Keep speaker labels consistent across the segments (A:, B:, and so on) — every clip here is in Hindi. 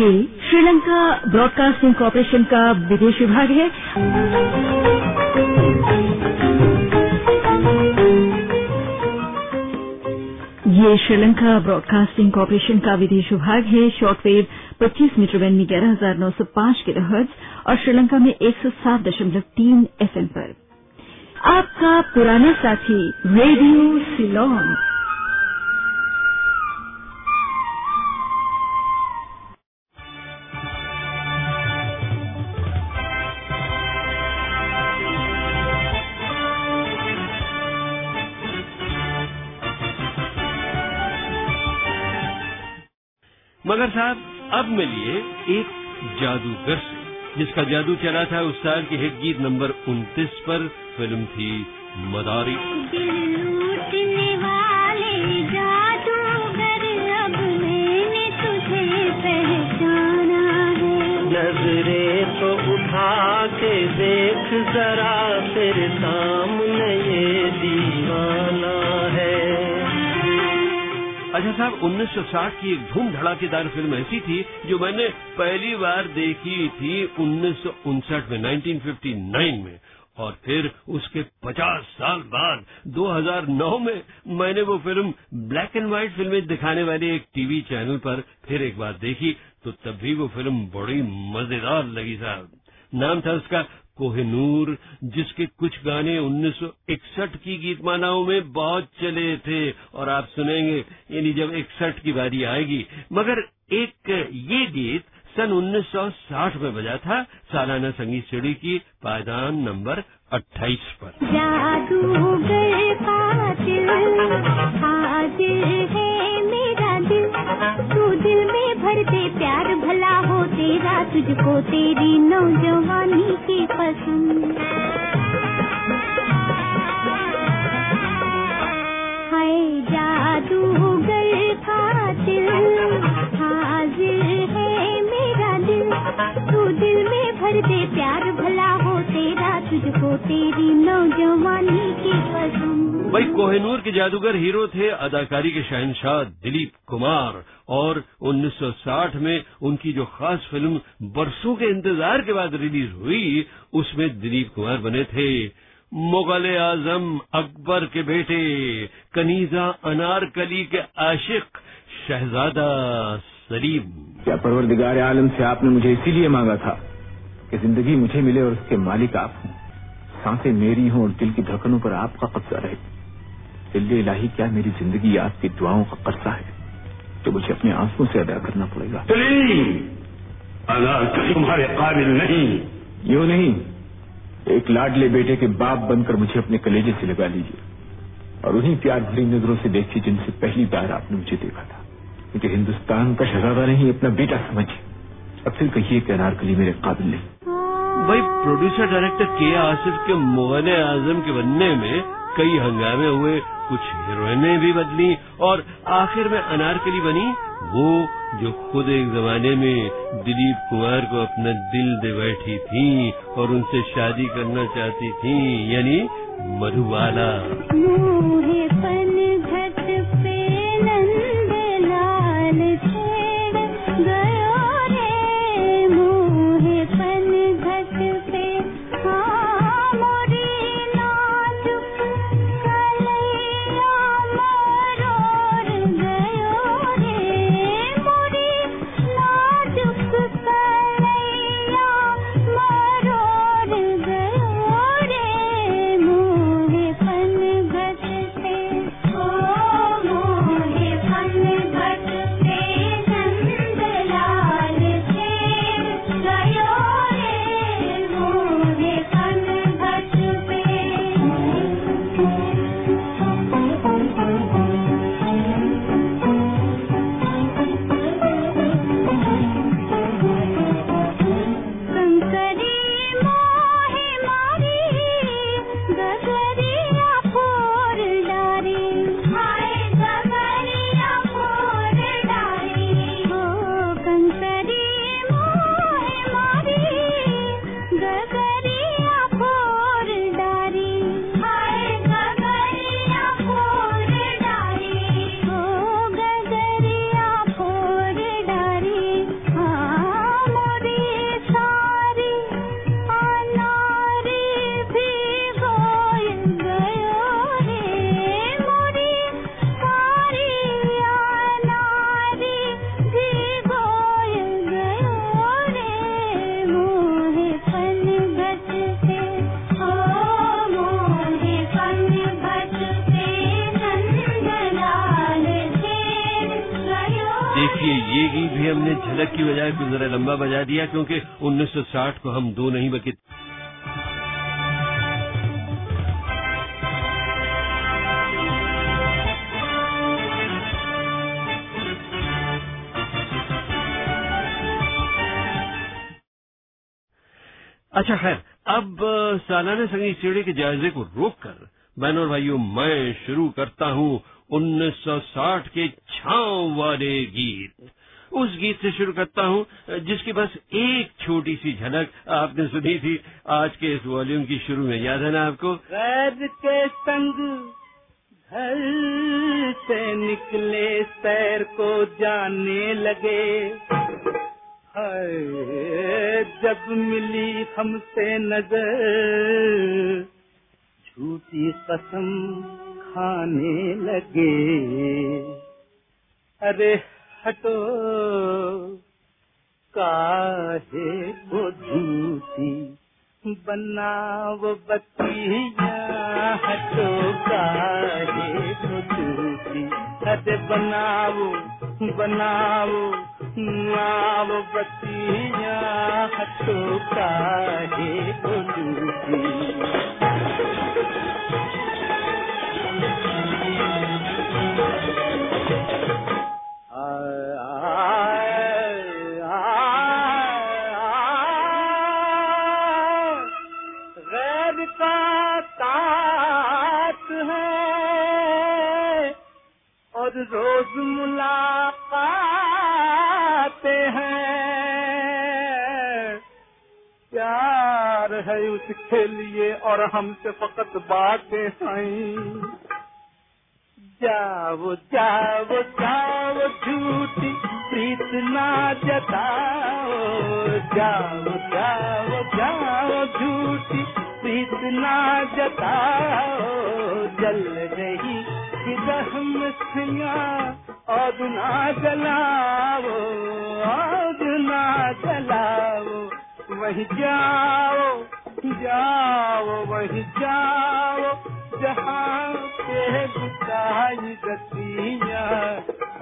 A: ये श्रीलंका ब्रॉडकास्टिंग कॉरपोरेशन का विदेश विभाग है। ये श्रीलंका ब्रॉडकास्टिंग कॉरपोरेशन का विदेश विभाग है। शॉर्टवेव 25 मीटर बैंड में ग्यारह हज़ार नौ सौ पाँच के किलोहर्ट्ज और श्रीलंका में एक सौ सात दशमलव तीन एफएम पर। आपका पुराना साथी रेडियो सिलोन।
B: मगर साहब, अब मिलिए एक जादूगर से, जिसका जादू चला था उस साल के हिट गीत नंबर 29 पर, फ़िल्म थी मदारी। साहब 1960 की एक धूम धड़ाकेदार फ़िल्म ऐसी थी, जो मैंने पहली बार देखी थी उन्नीस सौ उनसठ में 1959 में। और फिर उसके 50 साल बाद 2009 में, मैंने वो फ़िल्म ब्लैक एंड व्हाइट फ़िल्में दिखाने वाले एक टीवी चैनल पर फिर एक बार देखी तो तब भी वो फ़िल्म बड़ी मज़ेदार लगी साहब। नाम था उसका कोहिनूर जिसके कुछ गाने 1961 की गीतमालाओं में बहुत चले थे। और आप सुनेंगे, यानी जब इकसठ की बारी आएगी। मगर एक ये गीत सन 1960 में बजा था, सालाना संगीत सीढ़ी की पायदान नंबर 28 पर।
C: दिल में भर दे प्यार भला। तेरा तुझको तेरी नौजवानी की पसंद। है जादूगर भर दे प्यार भला हो तेरा तुझको तेरी नौजवानी की पसंद
B: भाई कोहिनूर के जादूगर हीरो थे अदाकारी के शहनशाह दिलीप कुमार और 1960 में उनकी जो खास फ़िल्म बरसों के इंतज़ार के बाद रिलीज़ हुई उसमें दिलीप कुमार बने थे। मुगल आज़म अकबर के बेटे कनीजा अनारकली के आशिक शहजादा सलीम।
D: क्या परवरदिगार आलम से आपने मुझे इसीलिए मांगा था? कि ज़िंदगी मुझे मिले और उसके मालिक आप हों। साँसें मेरी हों और दिल की धड़कनों पर आपका कब्जा रहे। दिल्ली इलाही क्या मेरी ज़िंदगी आपकी दुआओं का कर्जा है? तो मुझे अपने आंसुओं से अदा करना पड़ेगा।
E: सलीम तुम्हारे काबिल नहीं।
D: यूँ नहीं एक लाडले बेटे के बाप बनकर मुझे अपने कलेजे से लगा लीजिए। और उन्हीं प्यार भरी नज़रों से देखिए जिनसे पहली बार आपने मुझे देखा था। मुझे हिंदुस्तान का शहजादा नहीं अपना बेटा समझिए। अब फिर कहिए कि अनारकली मेरे काबिल नहीं।
B: भाई प्रोड्यूसर डायरेक्टर के आसिफ के मुगल आज़म के बनने में कई हंगामे हुए कुछ हीरोइनें भी बदली और आखिर में अनारकली बनी वो जो खुद एक जमाने में दिलीप कुमार को अपना दिल दे बैठी थी और उनसे शादी करना चाहती थी यानी मधुबाला। देखिए ये गीत भी हमने झलक की बजाय कुछ जरा लंबा बजा दिया, क्योंकि 1960 को हम दो नहीं बल्कि अच्छा खैर, अब सालाना संगीत सीढ़ी के जायजे को रोककर बहनों भाइयों, मैं शुरू करता हूँ 1960 के छाव वाले गीत। उस गीत से शुरू करता हूँ, जिसकी बस एक छोटी सी झलक आपने सुनी थी। आज के इस वॉल्यूम की शुरू में याद है ना आपको?
F: गैर के संग घर से निकले सैर को जाने लगे। जब मिली हमसे नज़र, झूठी कसम खाने लगे। अरे हटो काहे को झूठी बनाओ बतिया। हटो काहे को झूठी। अरे बनाओ बनाओ नाव बतिया। हटो काहे को झूठी रोज मुलाकात हैं। प्यार है उसके लिए और हमसे फकत बातें हैं जाओ जाओ जाओ झूठी प्रीत ना जताओ। जाओ जाओ जाओ झूठी प्रीत ना जताओ। जल रही रहम सिया और ना जलाओ और ना जलाओ वही जाओ। जाओ वही जाओ जहाँ के बुताई गतिया।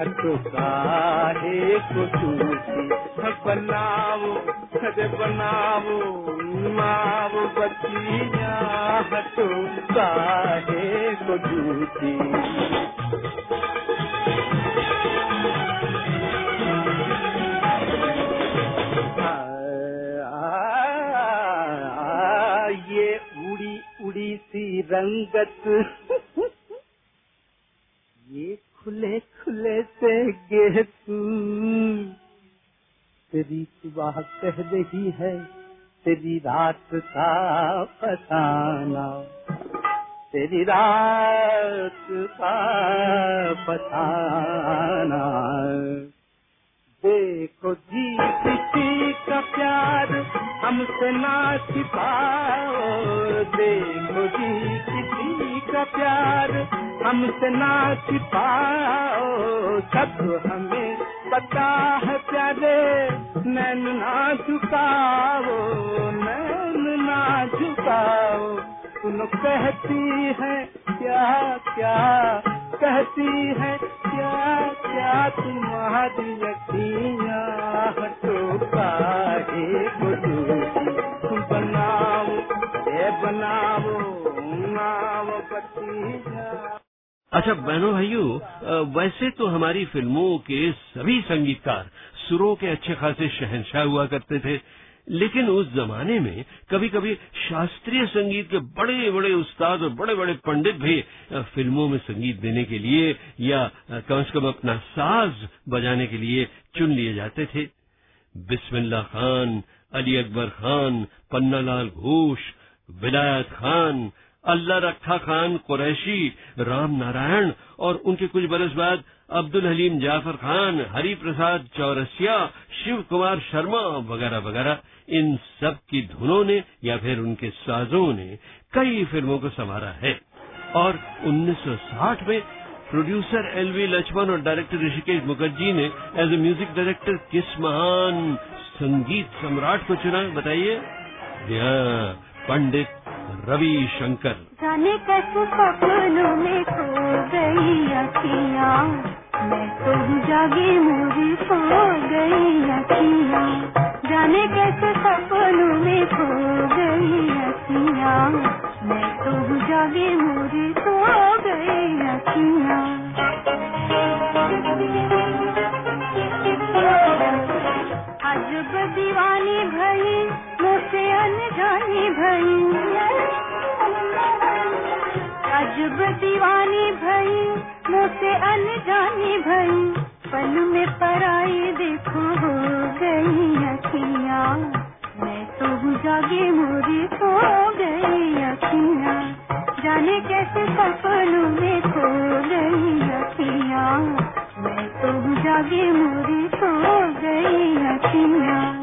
F: हटो काहे को टूटी बनाओ अरे बनाओ माओ बतिया हटो काहे को टूटी रंगत। ये खुले खुले से गे तू। तेरी सुबह कह रही है, तेरी रात का फसाना तेरी रात का फसाना देखो जी, किसी का प्यार हमसे ना छिपाओ। देखो जी, किसी का प्यार हमसे ना छिपाओ। सब हमें पता है प्यारे, नैन ना झुकाओ नैन ना झुकाओ सुनो, कहती है, क्या क्या? कहती है, क्या क्या? तुम्हारी
B: अच्छा बहनों भाइयों वैसे तो हमारी फ़िल्मों के सभी संगीतकार सुरों के अच्छे खासे शहनशाह हुआ करते थे, लेकिन उस जमाने में कभी कभी शास्त्रीय संगीत के बड़े बड़े उस्ताद और बड़े बड़े पंडित भी फ़िल्मों में संगीत देने के लिए या कम से कम अपना साज बजाने के लिए चुन लिए जाते थे। बिस्मिल्ला खान, अली अकबर खान, पन्नालाल घोष, विलायत खान अल्लाह रखा खान कुरैशी, राम नारायण और उनके कुछ बरस बाद अब्दुल हलीम जाफ़र खान हरि प्रसाद चौरसिया, शिव कुमार शर्मा वगैरह वगैरह। इन सब की धुनों ने या फिर उनके साजों ने कई फ़िल्मों को संवारा है। और 1960 में प्रोड्यूसर एलवी लक्ष्मण और डायरेक्टर ऋषिकेश मुखर्जी ने एज ए म्यूज़िक डायरेक्टर किस महान संगीत सम्राट को चुना बताइए? हाँ पंडित रवि शंकर।
C: जाने कैसे सपनों में खो गई अखियाँ। मैं तो जागी मोरी सो गई अखियाँ। जाने कैसे सपनों में खो गई अखियाँ। मैं तो जागी मोरी सो गई अखियाँ। दीवानी भई, मुझसे अनजानी भई। अजब दीवानी भई, मुझसे अनजानी भई। पल में पराई देखो हो गई अखियाँ। मैं तो जागी मोरी सो गई अखियाँ। जाने कैसे सपनों में खो गई अखियाँ। मैं तो जागी मोरी सो गई अखियाँ।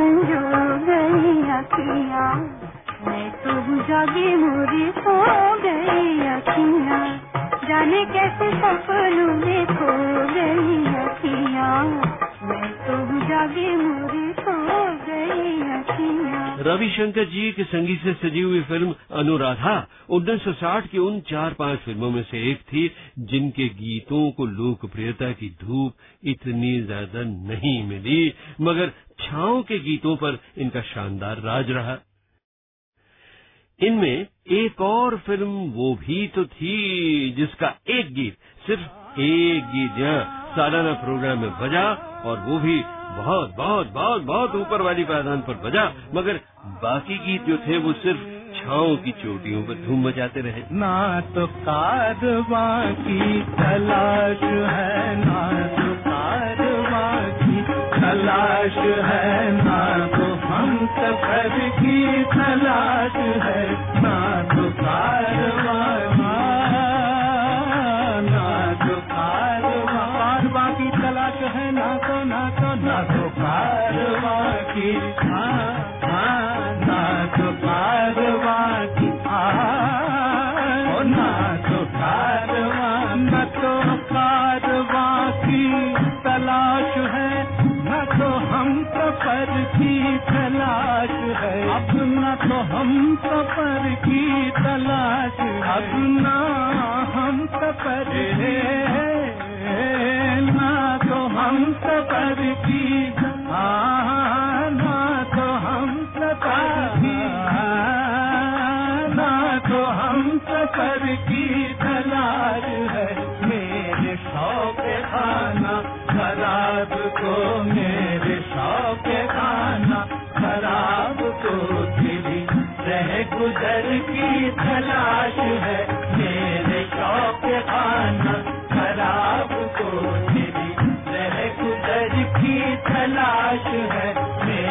C: संजो गई अखियाँ मैं तो जागी मोरी सो गई अखियाँ जाने कैसे सपनों में खो गई अखियाँ मैं तो जागी मोरी
B: रविशंकर जी के संगीत से सजी हुई फ़िल्म अनुराधा 1960 की उन चार पाँच फ़िल्मों में से एक थी, जिनके गीतों को लोकप्रियता की धूप इतनी ज़्यादा नहीं मिली, मगर छाओ के गीतों पर इनका शानदार राज रहा। इनमें एक और फ़िल्म वो भी तो थी, जिसका एक गीत सिर्फ़ एक गीत यहाँ सालाना प्रोग्राम में बजा, और वो भी बहुत बहुत बहुत बहुत ऊपर वाली पायदान पर बजा, मगर बाकी गीत जो थे वो सिर्फ़ छाओ की चोटियों पर धूम मचाते रहे।
F: ना तो कारवा की तलाश है, ना तो कारवा की तलाश है, ना तो हम सफ़र की तलाश है, ना तो कारवा सफ़र की तलाश अब ना हम सफ़र ना तो हम सफ़र की हाँ, ना तो हम सफ़र की ना तो हम सफ़र की तलाश है। मेरे शौक खाना खराब को मेरे शौक खाना खराब को तेरी गुजर की तलाश है। मेरे शौक खाना खराब को तेरी रह गुजर की तलाश है। मेरे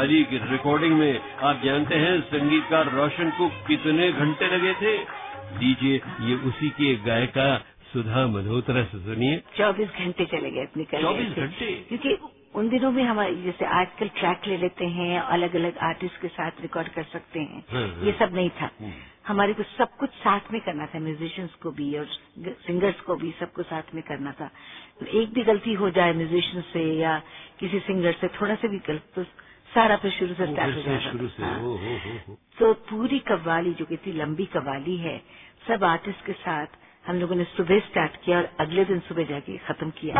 B: अमर की रिकॉर्डिंग में आप जानते हैं संगीतकार रोशन को कितने घंटे लगे थे दीजिए ये उसी के गायिका सुधा मल्होत्रा से सुनिए
G: चौबीस घंटे चले गए अपनी
B: 24 घंटे?
G: क्योंकि उन दिनों में हमारे जैसे आजकल ट्रैक ले लेते हैं अलग अलग आर्टिस्ट के साथ रिकॉर्ड कर सकते हैं
B: हाँ, हाँ।
G: ये सब नहीं था
B: हम्म।
G: हमारे को सब कुछ साथ में करना था म्यूजिशियंस को भी और सिंगर्स को भी सबको साथ में करना था एक भी गलती हो जाए म्यूजिशियन से या किसी सिंगर से थोड़ा सा भी गलत तो सारा फिर शुरू से स्टार्ट हो जाता
B: शुरू से
G: हाँ।
B: ओ हो हो हो
G: तो पूरी कव्वाली जो कितनी लंबी कव्वाली है सब आर्टिस्ट के साथ हम लोगों ने सुबह स्टार्ट किया और अगले दिन सुबह जाके खत्म किया।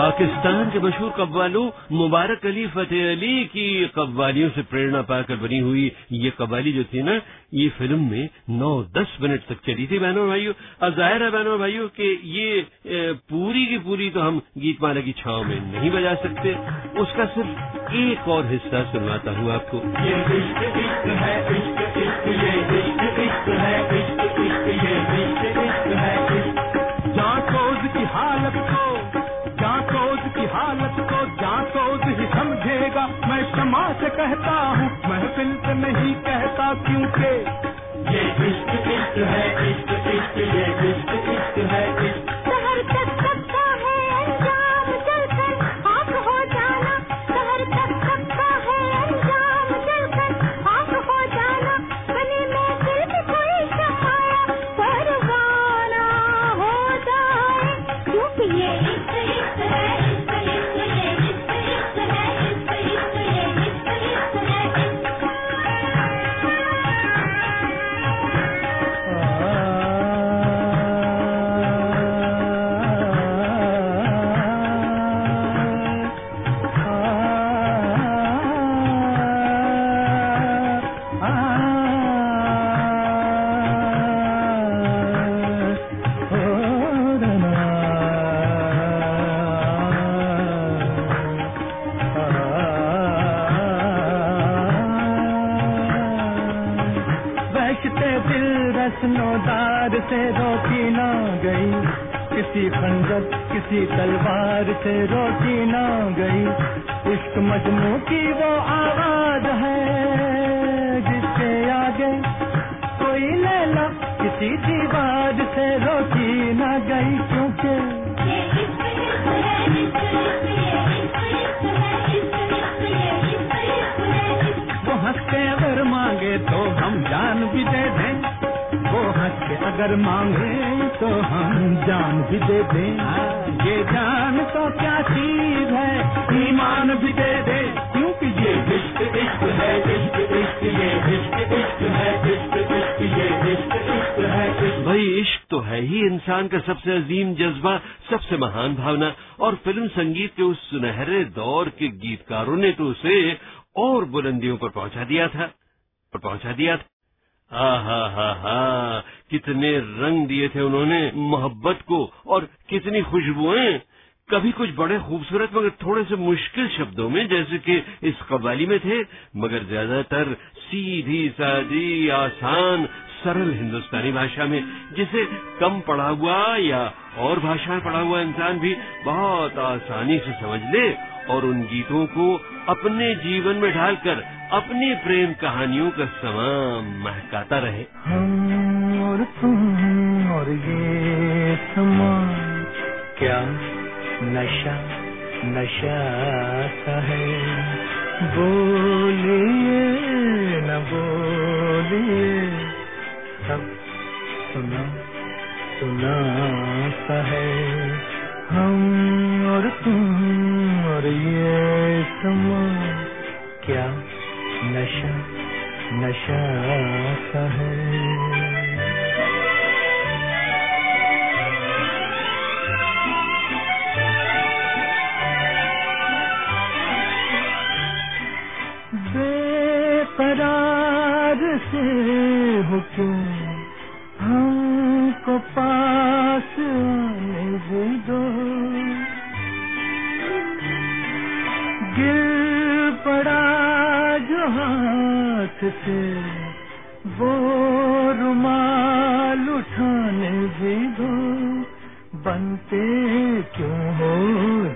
B: पाकिस्तान के मशहूर कव्वालों मुबारक अली, फतेह अली की कव्वालियों से प्रेरणा पाकर बनी हुई ये कव्वाली जो थी ना, ये फ़िल्म में नौ दस मिनट तक चली थी बहनों भाइयों। और ज़ाहिर है बहनों भाइयों कि ये पूरी की पूरी तो हम गीतमाला की छाव में नहीं बजा सकते। उसका सिर्फ़ एक और हिस्सा सुनवाता हूँ आपको।
H: जाकोज से कहता हूँ महफिल से नहीं कहता क्योंकि ये इश्क इश्क है, इश्क इश्क, ये इश्क इश्क है, इश्क से रोकी ना गई। इश्क मजनू की वो आवाज़ है जिसके आगे कोई ले लैला किसी दीवार से रोकी ना गई। क्योंकि
C: है है है
H: वो हंस के अगर मांगे तो हम जान भी दे दें। वो हंस के अगर मांगे तो हम जान भी दे दें। ये जान तो क्या चीज़ है? ईमान भी दे दे, क्योंकि ये इश्क इश्क है, इश्क इश्क, ये इश्क इश्क है, इश्क इश्क, ये इश्क इश्क है
B: भाई, इश्क तो है ही इंसान का सबसे अजीम जज्बा, सबसे महान भावना। और फ़िल्म संगीत के उस सुनहरे दौर के गीतकारों ने तो उसे और बुलंदियों पर पहुँचा दिया था, पर पहुँचा दिया था। हा हा हा हा। कितने रंग दिए थे उन्होंने मोहब्बत को और कितनी खुशबुएँ। कभी कुछ बड़े खूबसूरत मगर थोड़े से मुश्किल शब्दों में, जैसे कि इस कवाली में थे, मगर ज़्यादातर सीधी, सादी, आसान, सरल हिंदुस्तानी भाषा में, जिसे कम पढ़ा हुआ या और भाषाएँ पढ़ा हुआ इंसान भी बहुत आसानी से समझ ले और उन गीतों को अपने जीवन में ढालकर अपनी प्रेम कहानियों का समा महकाता रहे।
H: हम और तुम और ये समा क्या नशा नशा सा है? बोलिए, न बोलिए, सब सुना सुना सा है। समा क्या नशा नशा सा है? से वो रुमाल उठाने भी दो बनते क्यों हो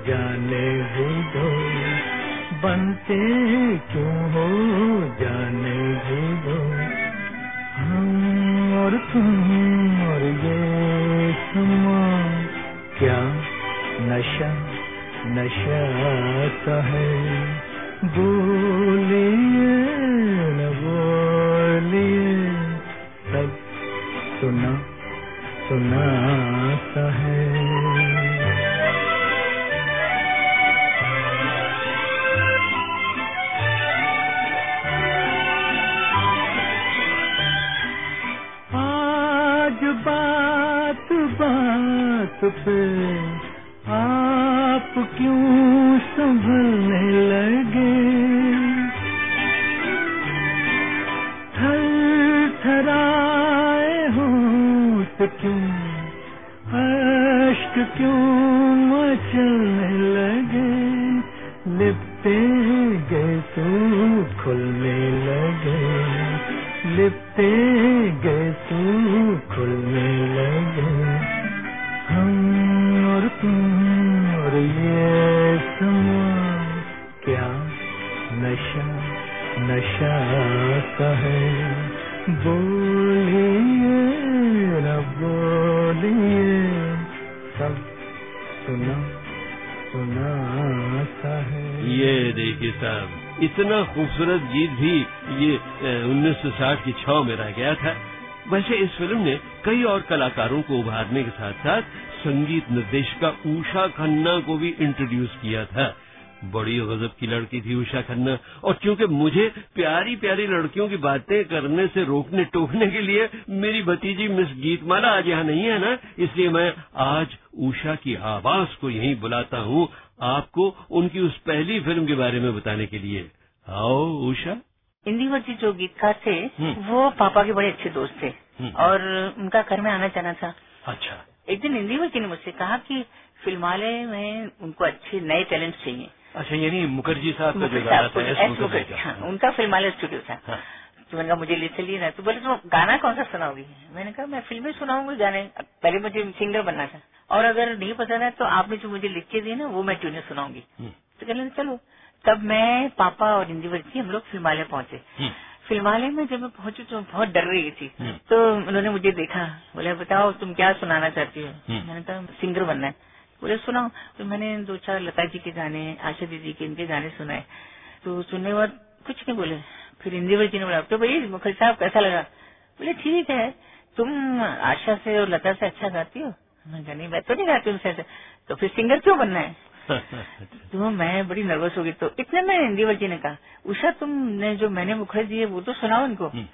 H: जाने भी दो मिलते थराए तो क्यों अश्क क्यों मचलने लगे? लिपते गए तू खुलने लगे। लिपटे
B: खूबसूरत गीत भी ये उन्नीस सौ साठ की छाव में रह गया था। वैसे इस फ़िल्म ने कई और कलाकारों को उभारने के साथ साथ संगीत निर्देशिका उषा खन्ना को भी इंट्रोड्यूस किया था। बड़ी गजब की लड़की थी उषा खन्ना। और क्योंकि मुझे प्यारी प्यारी लड़कियों की बातें करने से रोकने, टोकने के लिए मेरी भतीजी मिस गीतमाला आज यहाँ नहीं है ना, इसलिए मैं आज उषा की आवाज़ को यहीं बुलाता हूँ आपको उनकी उस पहली फ़िल्म के बारे में बताने के लिए। आओ उषा।
I: इंदिवर जी जो गीतकार थे
B: हम्म।
I: वो पापा के बड़े अच्छे दोस्त थे।
B: हम्म।
I: और उनका घर में आना जाना था।
B: अच्छा।
I: एक दिन इंदिवर जी ने मुझसे कहा कि फिल्मालय में उनको अच्छे नए टैलेंट चाहिए।
B: अच्छा यानी मुखर्जी साहब का जो गाना था एस मुखर्जी
I: हाँ, उनका फिल्मालय स्टूडियो था।
B: हाँ।
I: तो मैंने कहा मुझे ले चलिए ना। तो बोले तो गाना कौन सा सुनाओगी? मैंने कहा मैं फ़िल्में सुनाऊँगी गाने। पहले मुझे सिंगर बनना था। और अगर नहीं पसंद है तो आपने जो मुझे लिख के दिए ना वो मैं ट्यूने सुनाऊँगी।
B: हम्म,
I: तो कहने चलो। तब मैं पापा और इंदिवर जी हम लोग फिल्मालय पहुँचे।
B: हम्म,
I: फिल्मालय में जब मैं पहुँची तो बहुत डर रही थी।
B: हम्म।
I: तो उन्होंने मुझे देखा। बोले बताओ तुम क्या सुनाना चाहती हो?
B: हम्म।
I: मैंने कहा सिंगर बनना है। बोले सुनाओ। तो मैंने दो चार लता जी के गाने आशा दीदी के इनके गाने सुनाए। तो सुनने के बाद कुछ नहीं बोले। फिर इंदिवर जी ने बोला तो भाई मुखर्जी साहब कैसा लगा? बोले ठीक है। तुम आशा से और लता से अच्छा गाती हो? मैं कहा नहीं मैं तो नहीं गाती उनसे तो फिर सिंगर क्यों बनना है? तो मैं बड़ी नर्वस हो गई। तो इतने में इंदिवर जी ने कहा उषा तुमने जो मैंने मुखड़ा दिए वो तो सुनाओ इनको।
B: हम्म,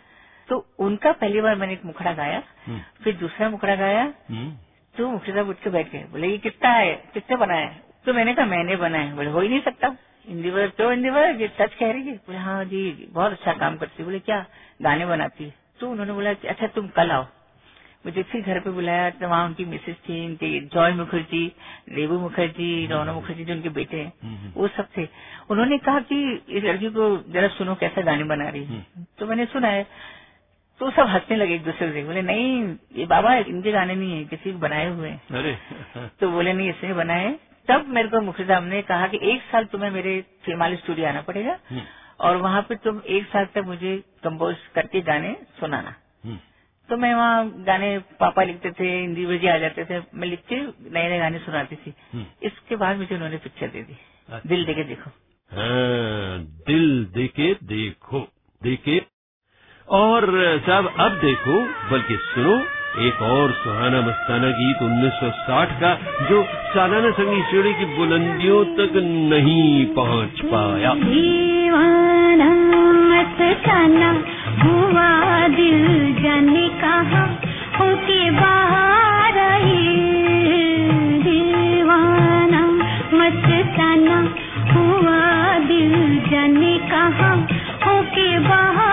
I: तो उनका पहली बार मैंने एक मुखड़ा गाया
B: हम्म,
I: फिर दूसरा मुखड़ा गाया
B: हम्म,
I: तो मुखड़ा साहब उठ के बैठ गए। बोले ये कितना है? कितने बनाया तो मैंने कहा मैंने बनाया बोले हो ही नहीं सकता। इंदिवर तो इंदिवर ये सच कह रही है? बोले हाँ जी बहुत अच्छा काम करती है। बोले क्या? गाने बनाती है? तो उन्होंने बोला अच्छा तुम कल आओ। मुझे फिर घर पे बुलाया तो वहाँ उनकी मिसेज थी उनके जॉय मुखर्जी रेबू मुखर्जी रोनो मुखर्जी जो उनके बेटे हैं
B: हम्म,
I: वो सब थे। उन्होंने कहा कि इस लड़की को जरा सुनो कैसा गाने बना रही है। तो मैंने सुना है तो सब हंसने लगे एक दूसरे से। बोले नहीं ये बाबा इनके गाने नहीं है किसी के बनाए हुए हैं।
B: अरे।
I: तो बोले नहीं इसने बनाए तब मेरे को मुखर्जी साहब ने कहा कि एक साल तुम्हें मेरे फिल्माली स्टूडियो आना पड़ेगा
B: हम्म,
I: और वहाँ पे तुम एक साल तक मुझे कंपोज करके गाने सुनाना।
B: हम्म,
I: तो मैं वहाँ गाने पापा लिखते थे हिंदी जी आ जाते थे। मैं लिख के नए नए गाने सुनाती थी।
B: हम्म।
I: इसके बाद मुझे उन्होंने पिक्चर दे दी।
B: अच्छा।
I: दिल देके देखो।
B: हाँ, दिल देके देखो देखे और साहब अब देखो बल्कि सुनो एक और सुहाना मस्ताना गीत 1960 का जो सालाना संगीत श्रेणी की बुलंदियों तक नहीं पहुँच पाया।
C: दीवाना मस्ताना हुआ दिल जाने कहा?
J: होके बाहर
H: दीवाना मस्ताना हुआ दिल जन कहा? होके बाहर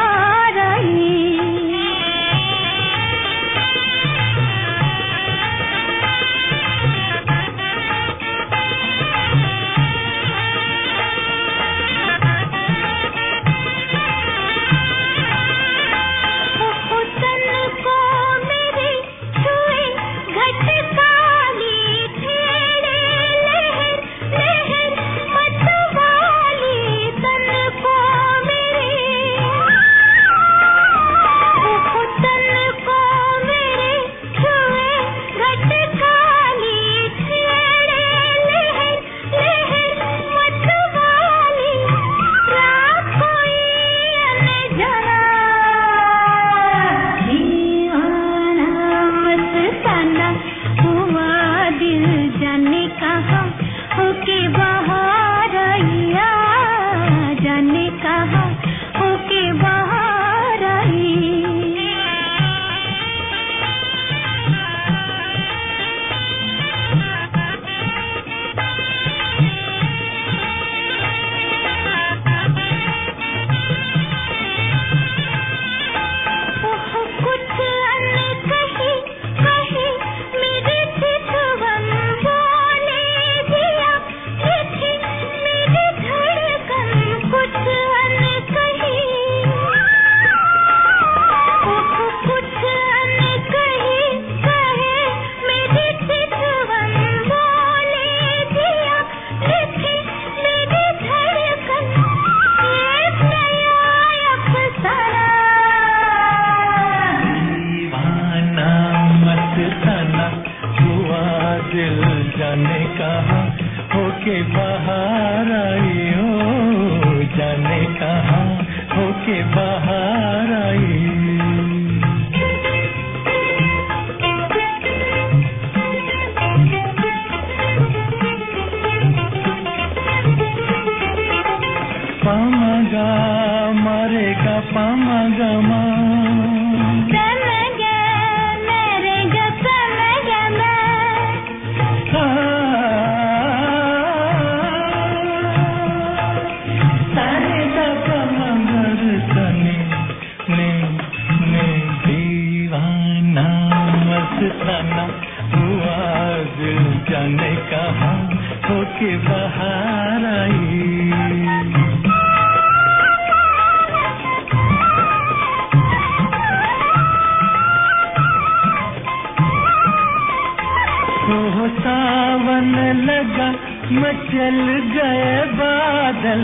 H: लगा मचल गए बादल।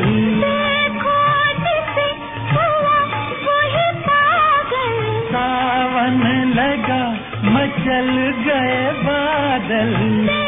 H: सावन लगा मचल गए बादल।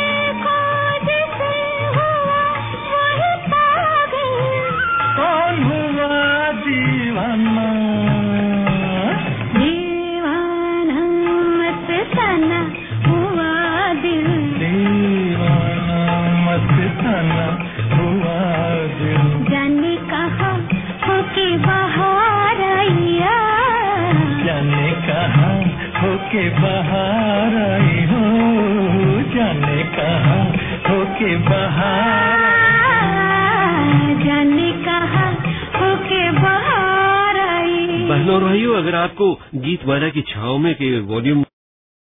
B: अगर आपको गीत वाला की छाव में के वॉल्यूम